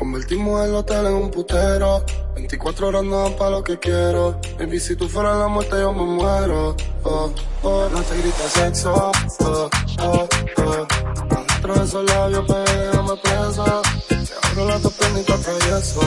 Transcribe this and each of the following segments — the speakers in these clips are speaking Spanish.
Convertimos el hotel en un putero. 24 horas no dan pa' lo que quiero. Baby, si tú fueras la muerte, yo me muero. Oh, oh, no te grites sexo. Oh, oh, oh. Dentro de esos labios, pero déjame presa. Te abro la tu y te atravieso.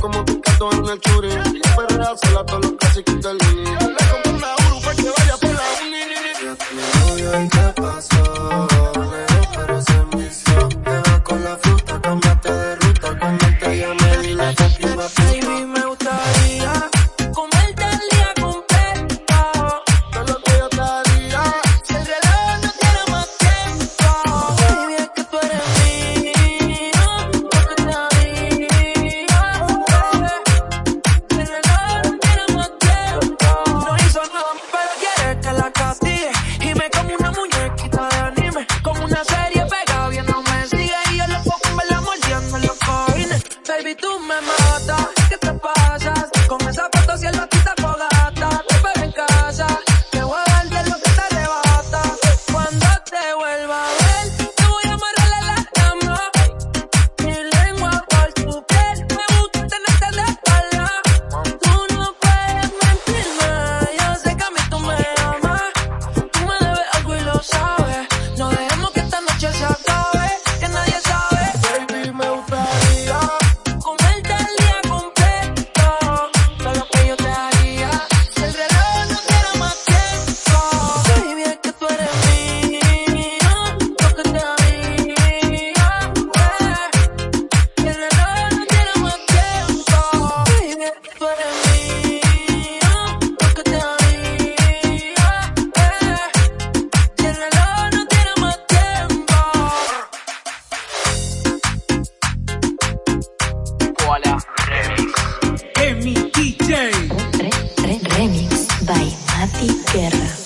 como tu gato en el churi. Perra, se la todos los clásicos del Remix by Mati Guerra.